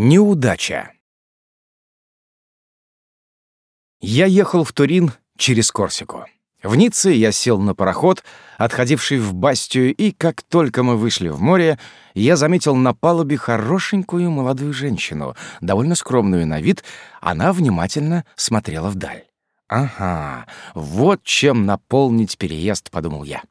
Неудача. Я ехал в Турин через Корсику. В Ницце я сел на пароход, отходивший в Бастию, и как только мы вышли в море, я заметил на палубе хорошенькую молодую женщину, довольно скромную на вид, она внимательно смотрела вдаль. «Ага, вот чем наполнить переезд», — подумал я.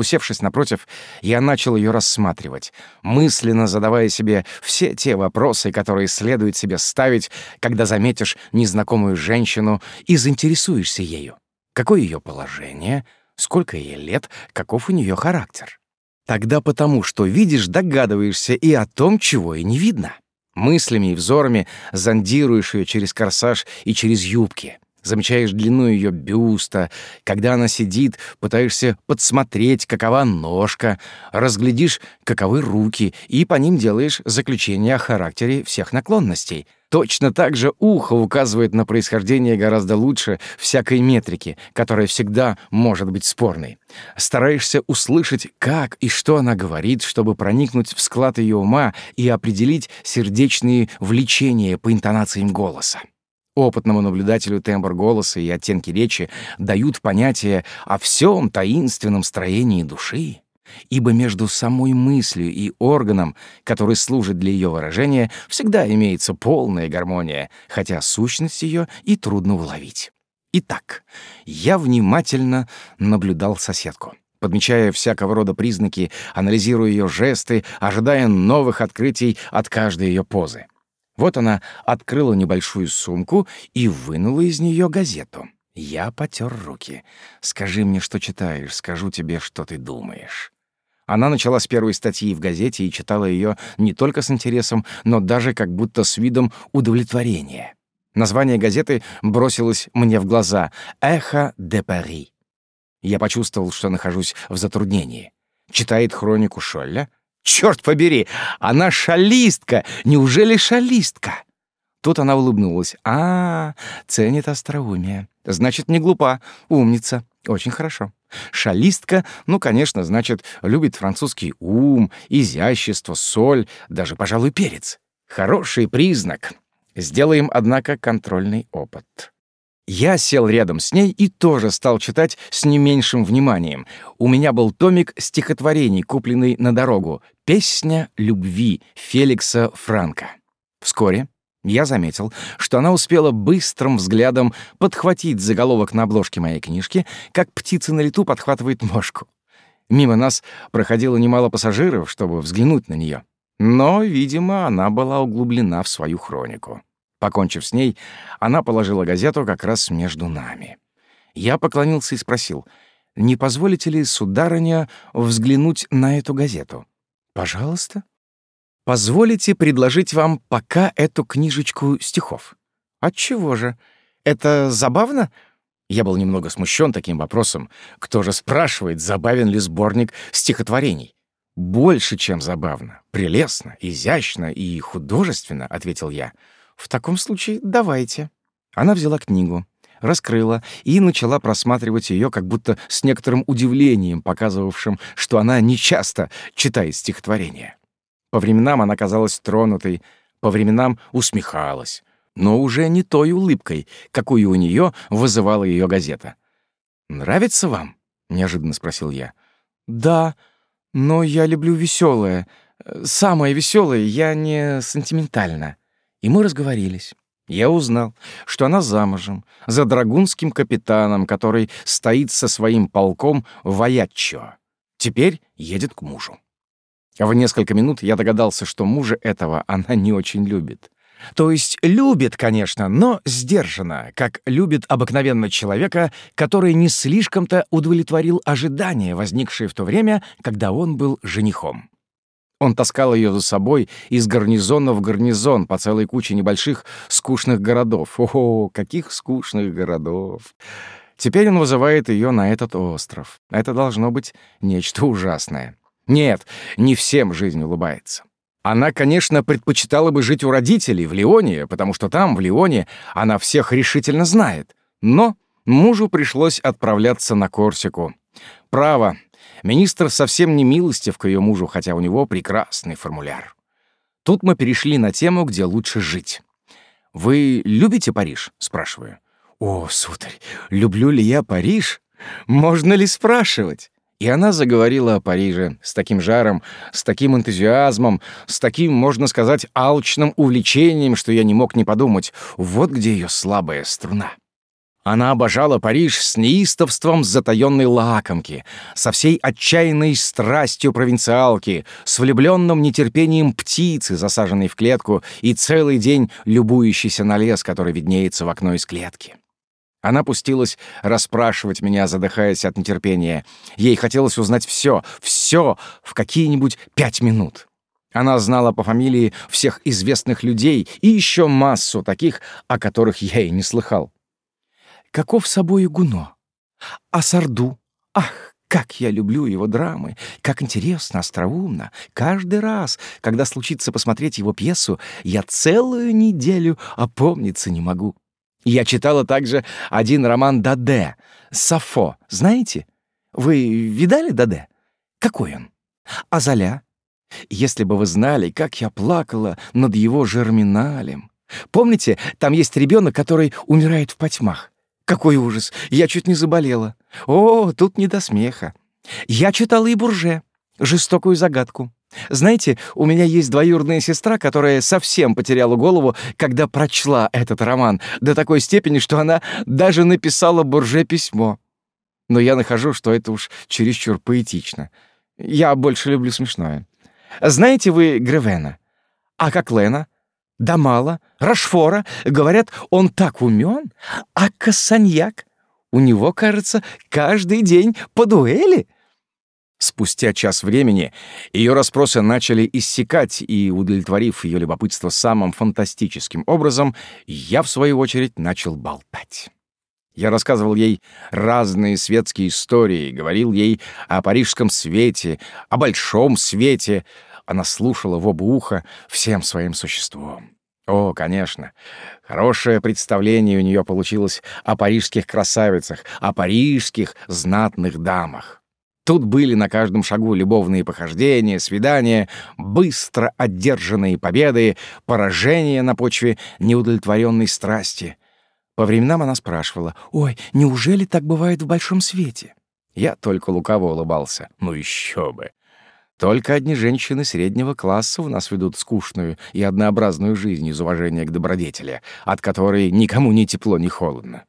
Усевшись напротив, я начал ее рассматривать, мысленно задавая себе все те вопросы, которые следует себе ставить, когда заметишь незнакомую женщину и заинтересуешься ею. Какое ее положение, сколько ей лет, каков у нее характер. Тогда потому, что видишь, догадываешься и о том, чего и не видно. Мыслями и взорами зондируешь ее через корсаж и через юбки — Замечаешь длину ее бюста. Когда она сидит, пытаешься подсмотреть, какова ножка, разглядишь, каковы руки, и по ним делаешь заключение о характере всех наклонностей. Точно так же ухо указывает на происхождение гораздо лучше всякой метрики, которая всегда может быть спорной. Стараешься услышать, как и что она говорит, чтобы проникнуть в склад ее ума и определить сердечные влечения по интонациям голоса. Опытному наблюдателю тембр голоса и оттенки речи дают понятие о всем таинственном строении души, ибо между самой мыслью и органом, который служит для ее выражения, всегда имеется полная гармония, хотя сущность ее и трудно уловить. Итак, я внимательно наблюдал соседку подмечая всякого рода признаки, анализируя ее жесты, ожидая новых открытий от каждой ее позы. Вот она открыла небольшую сумку и вынула из нее газету. Я потер руки. «Скажи мне, что читаешь, скажу тебе, что ты думаешь». Она начала с первой статьи в газете и читала ее не только с интересом, но даже как будто с видом удовлетворения. Название газеты бросилось мне в глаза «Эхо де Пари». Я почувствовал, что нахожусь в затруднении. Читает хронику Шолля — Черт побери, она шалистка! Неужели шалистка? Тут она улыбнулась. А, ценит остроумие. Значит, не глупа, умница. Очень хорошо. Шалистка, ну, конечно, значит, любит французский ум, изящество, соль, даже, пожалуй, перец. Хороший признак. Сделаем, однако, контрольный опыт. Я сел рядом с ней и тоже стал читать с не меньшим вниманием. У меня был томик стихотворений, купленный на дорогу. «Песня любви» Феликса Франка. Вскоре я заметил, что она успела быстрым взглядом подхватить заголовок на обложке моей книжки, как птица на лету подхватывает мошку. Мимо нас проходило немало пассажиров, чтобы взглянуть на нее. Но, видимо, она была углублена в свою хронику. Покончив с ней, она положила газету как раз между нами. Я поклонился и спросил, не позволите ли, сударыня, взглянуть на эту газету? Пожалуйста. Позволите предложить вам пока эту книжечку стихов? Отчего же? Это забавно? Я был немного смущен таким вопросом. Кто же спрашивает, забавен ли сборник стихотворений? «Больше, чем забавно. Прелестно, изящно и художественно», — ответил я. «В таком случае давайте». Она взяла книгу, раскрыла и начала просматривать ее, как будто с некоторым удивлением, показывавшим, что она нечасто читает стихотворения. По временам она казалась тронутой, по временам усмехалась, но уже не той улыбкой, какую у нее вызывала ее газета. «Нравится вам?» — неожиданно спросил я. «Да, но я люблю веселое. Самое веселое, я не сентиментальна». И мы разговорились. Я узнал, что она замужем за драгунским капитаном, который стоит со своим полком в Аятчо. Теперь едет к мужу. В несколько минут я догадался, что мужа этого она не очень любит. То есть любит, конечно, но сдержанно, как любит обыкновенно человека, который не слишком-то удовлетворил ожидания, возникшие в то время, когда он был женихом. Он таскал ее за собой из гарнизона в гарнизон по целой куче небольших скучных городов. О, каких скучных городов! Теперь он вызывает ее на этот остров. Это должно быть нечто ужасное. Нет, не всем жизнь улыбается. Она, конечно, предпочитала бы жить у родителей в Лионе, потому что там, в Лионе, она всех решительно знает. Но мужу пришлось отправляться на Корсику. Право, Министр совсем не милостив к ее мужу, хотя у него прекрасный формуляр. Тут мы перешли на тему, где лучше жить. «Вы любите Париж?» — спрашиваю. «О, сударь, люблю ли я Париж? Можно ли спрашивать?» И она заговорила о Париже с таким жаром, с таким энтузиазмом, с таким, можно сказать, алчным увлечением, что я не мог не подумать, вот где ее слабая струна. Она обожала Париж с неистовством затаённой лакомки, со всей отчаянной страстью провинциалки, с влюбленным нетерпением птицы, засаженной в клетку, и целый день любующейся на лес, который виднеется в окно из клетки. Она пустилась расспрашивать меня, задыхаясь от нетерпения. Ей хотелось узнать все, все в какие-нибудь пять минут. Она знала по фамилии всех известных людей и еще массу таких, о которых я и не слыхал. Каков собой Гуно? А Сарду? Ах, как я люблю его драмы! Как интересно, остроумно! Каждый раз, когда случится посмотреть его пьесу, я целую неделю опомниться не могу. Я читала также один роман Даде, Сафо, знаете? Вы видали Даде? Какой он? Азаля? Если бы вы знали, как я плакала над его жерминалем. Помните, там есть ребенок, который умирает в потьмах? Какой ужас! Я чуть не заболела. О, тут не до смеха. Я читала и Бурже, жестокую загадку. Знаете, у меня есть двоюродная сестра, которая совсем потеряла голову, когда прочла этот роман, до такой степени, что она даже написала Бурже письмо. Но я нахожу, что это уж чересчур поэтично. Я больше люблю смешное. Знаете вы Гревена? А как Лена? Дамала, Рашфора. Говорят, он так умен. А Кассаньяк? У него, кажется, каждый день по дуэли. Спустя час времени ее расспросы начали иссякать, и, удовлетворив ее любопытство самым фантастическим образом, я, в свою очередь, начал болтать. Я рассказывал ей разные светские истории, говорил ей о парижском свете, о большом свете. Она слушала в оба уха всем своим существом. О, конечно, хорошее представление у нее получилось о парижских красавицах, о парижских знатных дамах. Тут были на каждом шагу любовные похождения, свидания, быстро одержанные победы, поражения на почве неудовлетворенной страсти. По временам она спрашивала, «Ой, неужели так бывает в большом свете?» Я только лукаво улыбался. «Ну еще бы!» Только одни женщины среднего класса у нас ведут скучную и однообразную жизнь из уважения к добродетели, от которой никому ни тепло, ни холодно.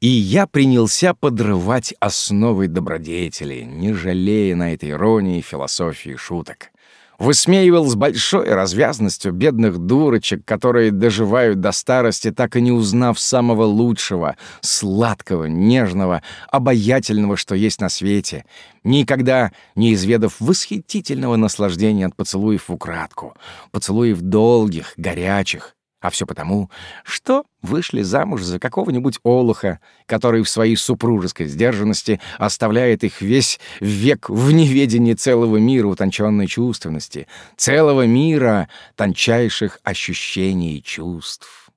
И я принялся подрывать основы добродетели, не жалея на этой иронии, философии, шуток. Высмеивал с большой развязностью бедных дурочек, которые доживают до старости, так и не узнав самого лучшего, сладкого, нежного, обаятельного, что есть на свете, никогда не изведав восхитительного наслаждения от поцелуев в украдку, поцелуев долгих, горячих, а все потому, что вышли замуж за какого-нибудь олуха, который в своей супружеской сдержанности оставляет их весь век в неведении целого мира утонченной чувственности, целого мира тончайших ощущений и чувств.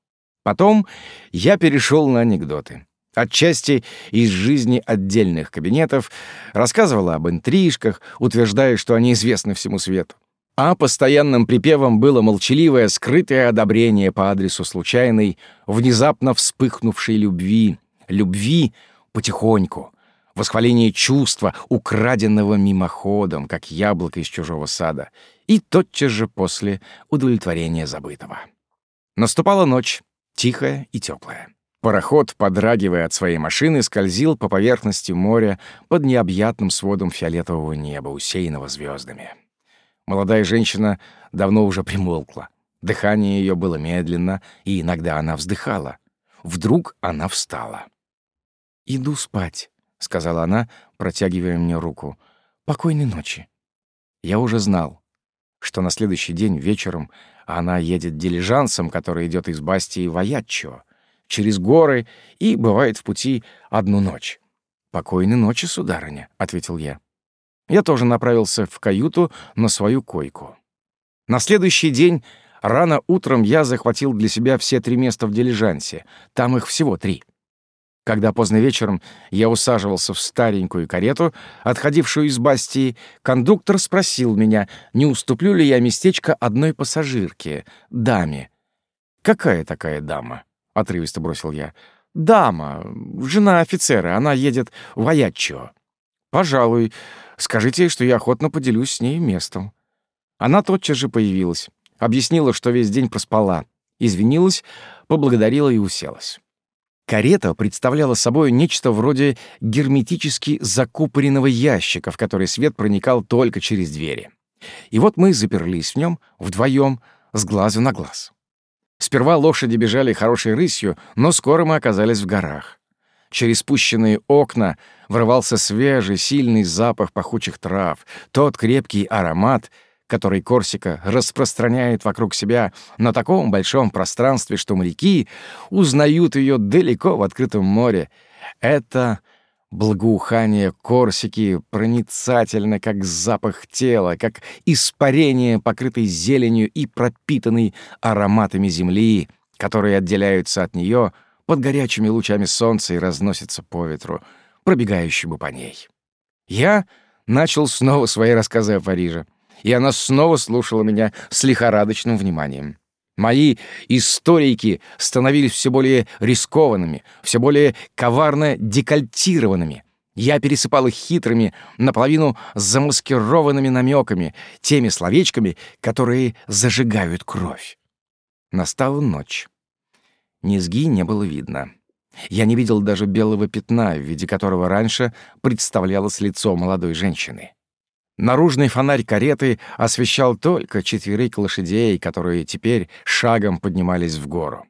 Потом я перешел на анекдоты. Отчасти из жизни отдельных кабинетов рассказывала об интрижках, утверждая, что они известны всему свету а постоянным припевом было молчаливое, скрытое одобрение по адресу случайной, внезапно вспыхнувшей любви, любви потихоньку, восхваление чувства, украденного мимоходом, как яблоко из чужого сада, и тотчас же после удовлетворения забытого. Наступала ночь, тихая и теплая. Пароход, подрагивая от своей машины, скользил по поверхности моря под необъятным сводом фиолетового неба, усеянного звездами. Молодая женщина давно уже примолкла. Дыхание ее было медленно, и иногда она вздыхала. Вдруг она встала. «Иду спать», — сказала она, протягивая мне руку. «Покойной ночи». Я уже знал, что на следующий день вечером она едет дилижансом, который идет из Бастии в Аятчо, через горы и бывает в пути одну ночь. «Покойной ночи, сударыня», — ответил я. Я тоже направился в каюту на свою койку. На следующий день рано утром я захватил для себя все три места в дилижансе. Там их всего три. Когда поздно вечером я усаживался в старенькую карету, отходившую из Бастии, кондуктор спросил меня, не уступлю ли я местечко одной пассажирке, даме. «Какая такая дама?» — отрывисто бросил я. «Дама, жена офицера, она едет в Аяччо». «Пожалуй, скажите, что я охотно поделюсь с ней местом». Она тотчас же появилась, объяснила, что весь день проспала, извинилась, поблагодарила и уселась. Карета представляла собой нечто вроде герметически закупоренного ящика, в который свет проникал только через двери. И вот мы заперлись в нем вдвоем, с глазу на глаз. Сперва лошади бежали хорошей рысью, но скоро мы оказались в горах. Через спущенные окна врывался свежий, сильный запах пахучих трав, тот крепкий аромат — который Корсика распространяет вокруг себя на таком большом пространстве, что моряки узнают ее далеко в открытом море. Это благоухание Корсики проницательно, как запах тела, как испарение, покрытой зеленью и пропитанной ароматами земли, которые отделяются от нее под горячими лучами солнца и разносятся по ветру, пробегающему по ней. Я начал снова свои рассказы о Париже и она снова слушала меня с лихорадочным вниманием. Мои историки становились все более рискованными, все более коварно декольтированными. Я пересыпал их хитрыми, наполовину замаскированными намеками, теми словечками, которые зажигают кровь. Настала ночь. Низги не было видно. Я не видел даже белого пятна, в виде которого раньше представлялось лицо молодой женщины. Наружный фонарь кареты освещал только четверых лошадей, которые теперь шагом поднимались в гору.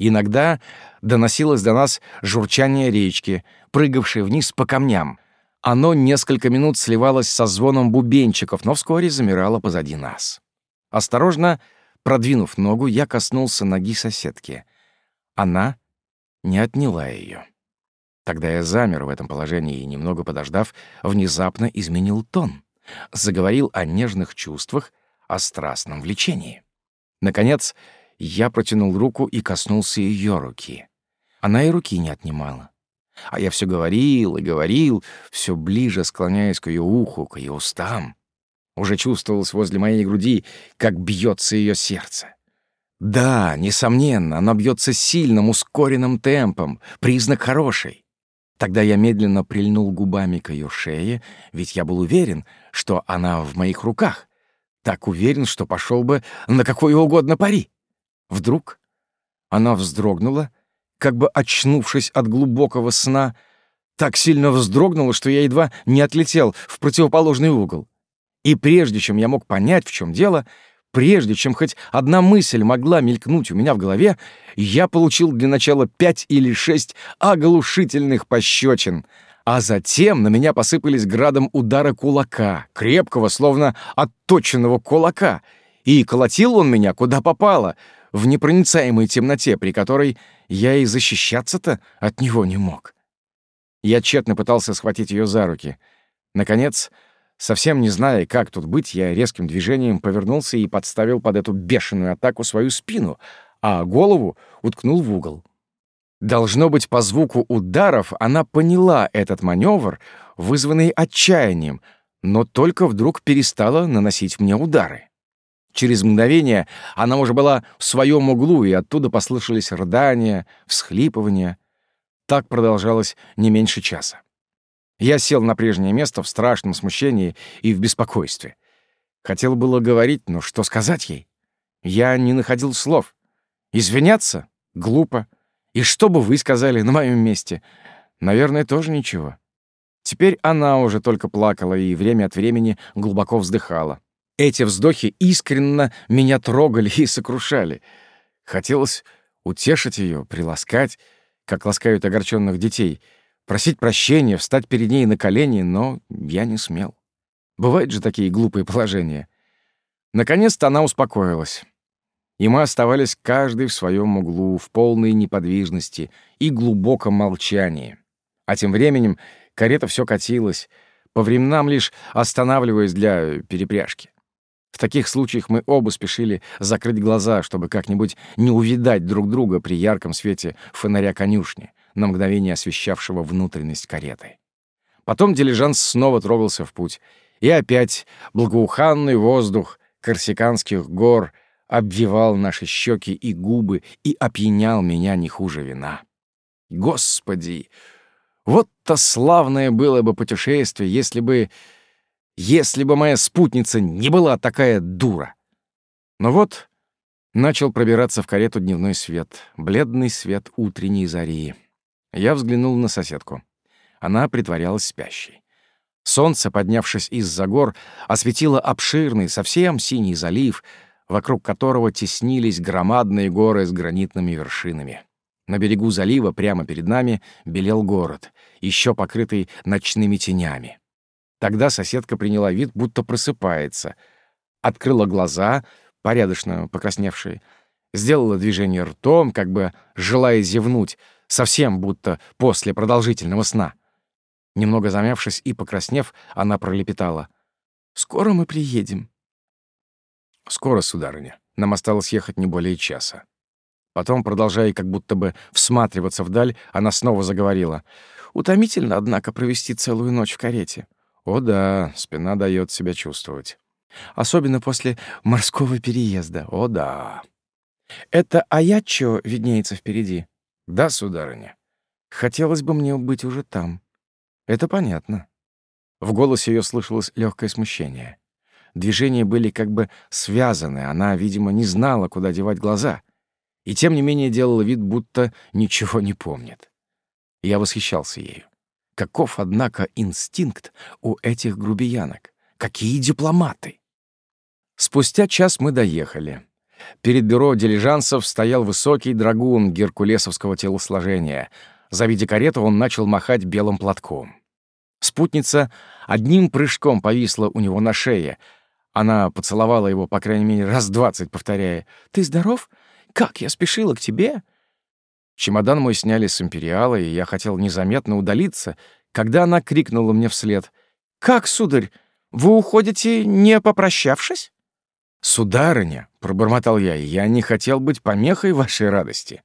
Иногда доносилось до нас журчание речки, прыгавшей вниз по камням. Оно несколько минут сливалось со звоном бубенчиков, но вскоре замирало позади нас. Осторожно, продвинув ногу, я коснулся ноги соседки. Она не отняла ее. Тогда я замер в этом положении и, немного подождав, внезапно изменил тон заговорил о нежных чувствах, о страстном влечении. Наконец, я протянул руку и коснулся ее руки. Она и руки не отнимала. А я все говорил и говорил, все ближе склоняясь к ее уху, к ее устам. Уже чувствовалось возле моей груди, как бьется ее сердце. Да, несомненно, оно бьется сильным, ускоренным темпом, признак хороший. Тогда я медленно прильнул губами к ее шее, ведь я был уверен, что она в моих руках. Так уверен, что пошел бы на какое угодно пари. Вдруг она вздрогнула, как бы очнувшись от глубокого сна, так сильно вздрогнула, что я едва не отлетел в противоположный угол. И прежде чем я мог понять, в чем дело, Прежде чем хоть одна мысль могла мелькнуть у меня в голове, я получил для начала пять или шесть оглушительных пощечин, а затем на меня посыпались градом удара кулака, крепкого, словно отточенного кулака, и колотил он меня куда попало, в непроницаемой темноте, при которой я и защищаться-то от него не мог. Я тщетно пытался схватить ее за руки. Наконец, Совсем не зная, как тут быть, я резким движением повернулся и подставил под эту бешеную атаку свою спину, а голову уткнул в угол. Должно быть, по звуку ударов она поняла этот маневр, вызванный отчаянием, но только вдруг перестала наносить мне удары. Через мгновение она уже была в своем углу, и оттуда послышались рыдания, всхлипывания. Так продолжалось не меньше часа. Я сел на прежнее место в страшном смущении и в беспокойстве. Хотел было говорить, но что сказать ей? Я не находил слов. Извиняться? Глупо. И что бы вы сказали на моем месте? Наверное, тоже ничего. Теперь она уже только плакала и время от времени глубоко вздыхала. Эти вздохи искренно меня трогали и сокрушали. Хотелось утешить ее, приласкать, как ласкают огорченных детей — просить прощения, встать перед ней на колени, но я не смел. Бывают же такие глупые положения. Наконец-то она успокоилась. И мы оставались каждый в своем углу, в полной неподвижности и глубоком молчании. А тем временем карета все катилась, по временам лишь останавливаясь для перепряжки. В таких случаях мы оба спешили закрыть глаза, чтобы как-нибудь не увидать друг друга при ярком свете фонаря конюшни, на мгновение освещавшего внутренность кареты. Потом дилижанс снова трогался в путь, и опять благоуханный воздух корсиканских гор обвивал наши щеки и губы и опьянял меня не хуже вина. Господи! Вот-то славное было бы путешествие, если бы... если бы моя спутница не была такая дура. Но вот начал пробираться в карету дневной свет, бледный свет утренней зари. Я взглянул на соседку. Она притворялась спящей. Солнце, поднявшись из-за гор, осветило обширный, совсем синий залив, вокруг которого теснились громадные горы с гранитными вершинами. На берегу залива, прямо перед нами, белел город, еще покрытый ночными тенями. Тогда соседка приняла вид, будто просыпается, открыла глаза, порядочно покрасневшие, сделала движение ртом, как бы желая зевнуть, совсем будто после продолжительного сна. Немного замявшись и покраснев, она пролепетала. «Скоро мы приедем». «Скоро, сударыня. Нам осталось ехать не более часа». Потом, продолжая как будто бы всматриваться вдаль, она снова заговорила. «Утомительно, однако, провести целую ночь в карете». «О да, спина дает себя чувствовать». «Особенно после морского переезда. О да». «Это Аячо виднеется впереди?» «Да, сударыня. Хотелось бы мне быть уже там». «Это понятно». В голосе ее слышалось легкое смущение. Движения были как бы связаны, она, видимо, не знала, куда девать глаза — и тем не менее делала вид, будто ничего не помнит. Я восхищался ею. Каков, однако, инстинкт у этих грубиянок? Какие дипломаты! Спустя час мы доехали. Перед бюро дилижансов стоял высокий драгун геркулесовского телосложения. Завидя карету, он начал махать белым платком. Спутница одним прыжком повисла у него на шее. Она поцеловала его, по крайней мере, раз двадцать, повторяя «Ты здоров? Как я спешила к тебе!» Чемодан мой сняли с империала, и я хотел незаметно удалиться, когда она крикнула мне вслед. «Как, сударь, вы уходите, не попрощавшись?» «Сударыня», — пробормотал я, — «я не хотел быть помехой вашей радости».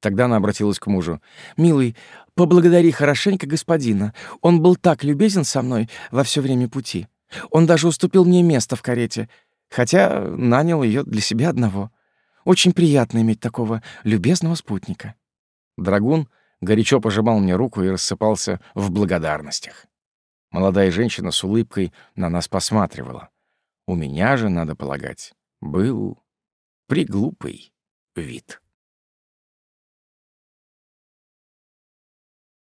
Тогда она обратилась к мужу. «Милый, поблагодари хорошенько господина. Он был так любезен со мной во все время пути. Он даже уступил мне место в карете, хотя нанял ее для себя одного. Очень приятно иметь такого любезного спутника». Драгун горячо пожимал мне руку и рассыпался в благодарностях. Молодая женщина с улыбкой на нас посматривала. У меня же, надо полагать, был приглупый вид.